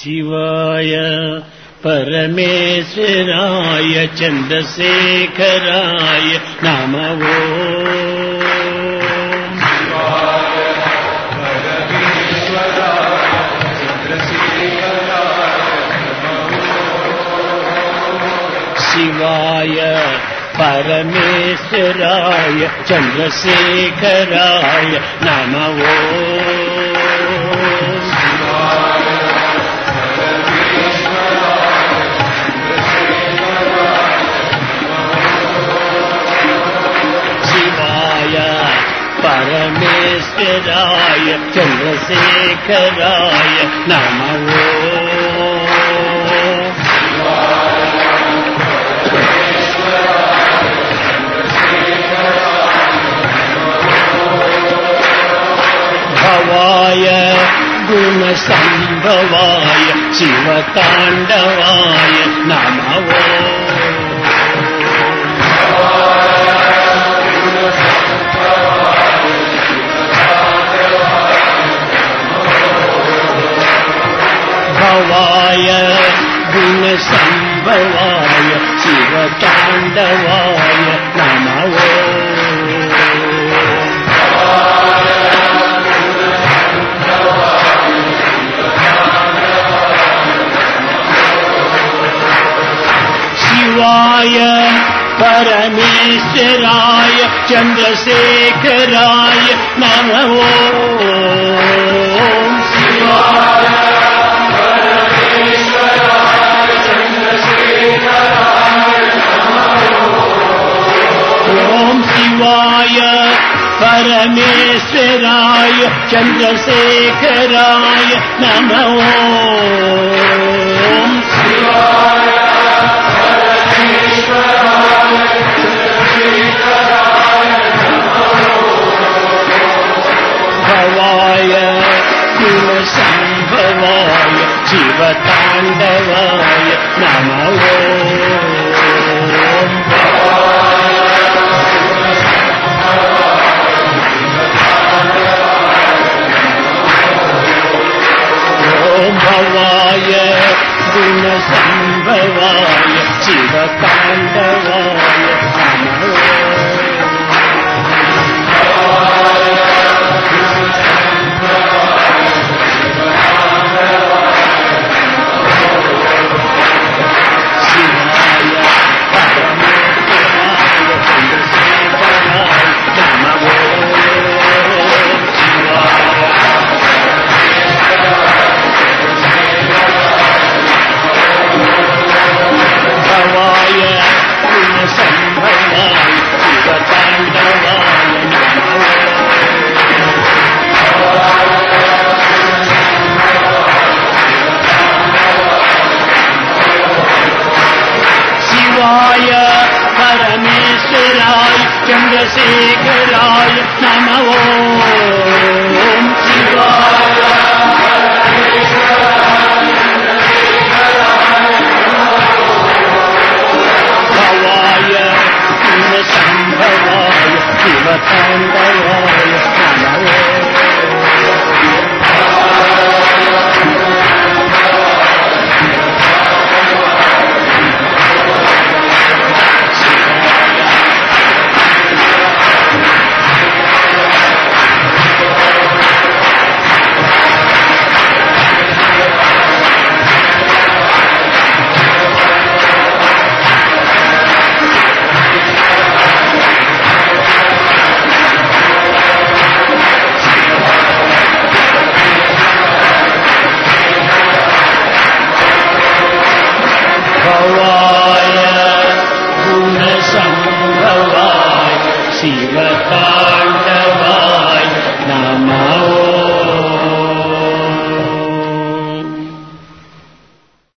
शिवाय। परमेश्वराय चन्द्रशेखराय नमवो शिवाय परमेश्वराय चन्द्रशेखराय नमो। मिस्कराय चन्द्रशेखराय नमो भवाय गुणसम्भवाय शिवताण्डवाय नमो शिवाय परमेश्वराय चन्द्रशेखराय नमो शिवाय ॐ शिवाय परमेश्वराय चन्द्रशेखराय नमो भवताण्डवाय नमो भवाय गुणसम्भवाय शिवताण्डवाय राय चन्द्रशेखराय नमो शिवाय शिवकाण्डवाय नमो